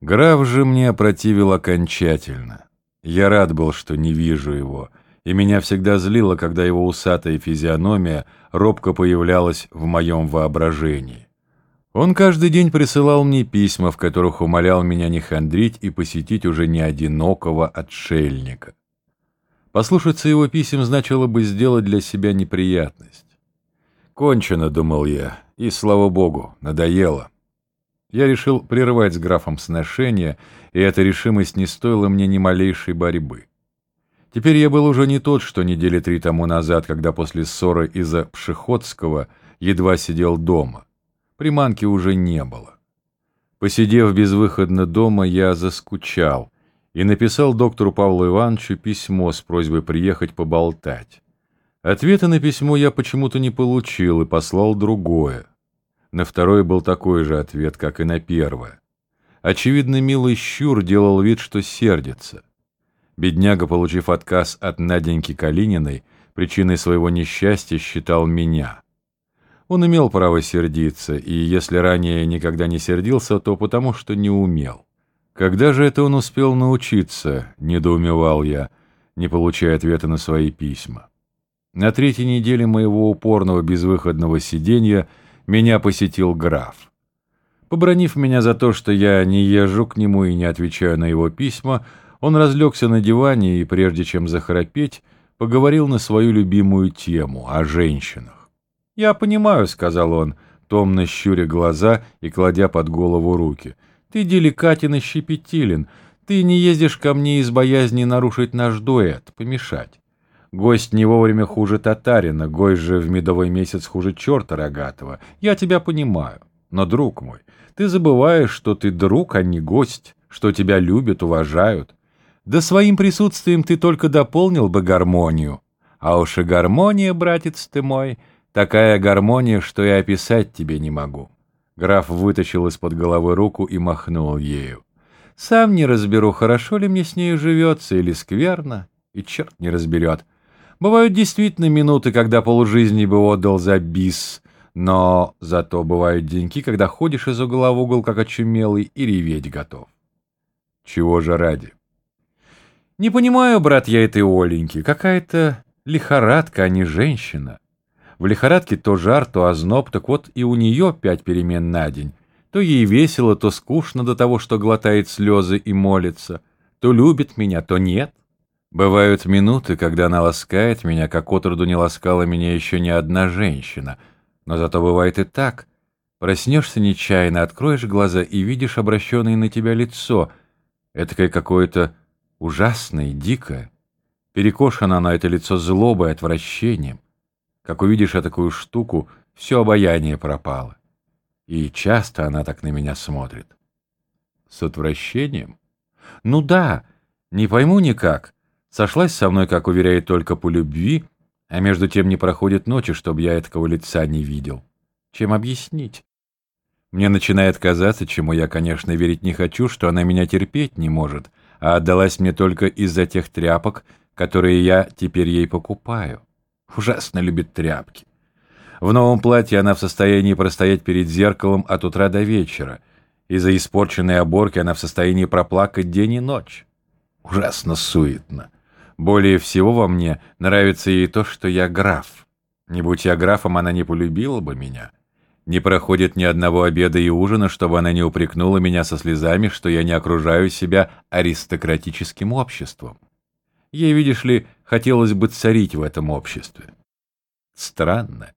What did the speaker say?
Граф же мне опротивил окончательно. Я рад был, что не вижу его, и меня всегда злило, когда его усатая физиономия робко появлялась в моем воображении. Он каждый день присылал мне письма, в которых умолял меня не хандрить и посетить уже не одинокого отшельника. Послушаться его писем значило бы сделать для себя неприятность. «Кончено», — думал я, — и, слава богу, надоело. Я решил прервать с графом сношения, и эта решимость не стоила мне ни малейшей борьбы. Теперь я был уже не тот, что недели три тому назад, когда после ссоры из-за Пшеходского едва сидел дома. Приманки уже не было. Посидев безвыходно дома, я заскучал и написал доктору Павлу Ивановичу письмо с просьбой приехать поболтать. Ответа на письмо я почему-то не получил и послал другое. На второе был такой же ответ, как и на первое. Очевидно, милый щур делал вид, что сердится. Бедняга, получив отказ от Наденьки Калининой, причиной своего несчастья считал меня. Он имел право сердиться, и если ранее никогда не сердился, то потому что не умел. Когда же это он успел научиться, недоумевал я, не получая ответа на свои письма. На третьей неделе моего упорного безвыходного сиденья меня посетил граф. Побронив меня за то, что я не езжу к нему и не отвечаю на его письма, он разлегся на диване и, прежде чем захрапеть, поговорил на свою любимую тему — о женщинах. «Я понимаю», — сказал он, томно щуря глаза и кладя под голову руки. «Ты деликатен и щепетилен. Ты не ездишь ко мне из боязни нарушить наш дуэт, помешать. Гость не вовремя хуже татарина, гость же в медовый месяц хуже черта рогатого. Я тебя понимаю. Но, друг мой, ты забываешь, что ты друг, а не гость, что тебя любят, уважают. Да своим присутствием ты только дополнил бы гармонию. А уж и гармония, братец ты мой, такая гармония, что и описать тебе не могу. Граф вытащил из-под головы руку и махнул ею. Сам не разберу, хорошо ли мне с нею живется или скверно, и черт не разберет. Бывают действительно минуты, когда полжизни бы отдал за бис, но зато бывают деньки, когда ходишь из угла в угол, как очумелый, и реветь готов. Чего же ради? Не понимаю, брат, я этой Оленьки. Какая-то лихорадка, а не женщина. В лихорадке то жар, то озноб, так вот и у нее пять перемен на день. То ей весело, то скучно до того, что глотает слезы и молится. То любит меня, то нет. Бывают минуты, когда она ласкает меня, как отроду не ласкала меня еще ни одна женщина. Но зато бывает и так. Проснешься нечаянно, откроешь глаза и видишь обращенное на тебя лицо. Этакое какое-то ужасное, дикое. Перекошено на это лицо злобой, отвращением. Как увидишь такую штуку, все обаяние пропало. И часто она так на меня смотрит. С отвращением? Ну да, не пойму никак. Сошлась со мной, как уверяет, только по любви, а между тем не проходит ночи, чтобы я этого лица не видел. Чем объяснить? Мне начинает казаться, чему я, конечно, верить не хочу, что она меня терпеть не может, а отдалась мне только из-за тех тряпок, которые я теперь ей покупаю. Ужасно любит тряпки. В новом платье она в состоянии простоять перед зеркалом от утра до вечера. Из-за испорченной оборки она в состоянии проплакать день и ночь. Ужасно суетно. Более всего во мне нравится ей то, что я граф. Не будь я графом, она не полюбила бы меня. Не проходит ни одного обеда и ужина, чтобы она не упрекнула меня со слезами, что я не окружаю себя аристократическим обществом. Ей, видишь ли, хотелось бы царить в этом обществе. Странно.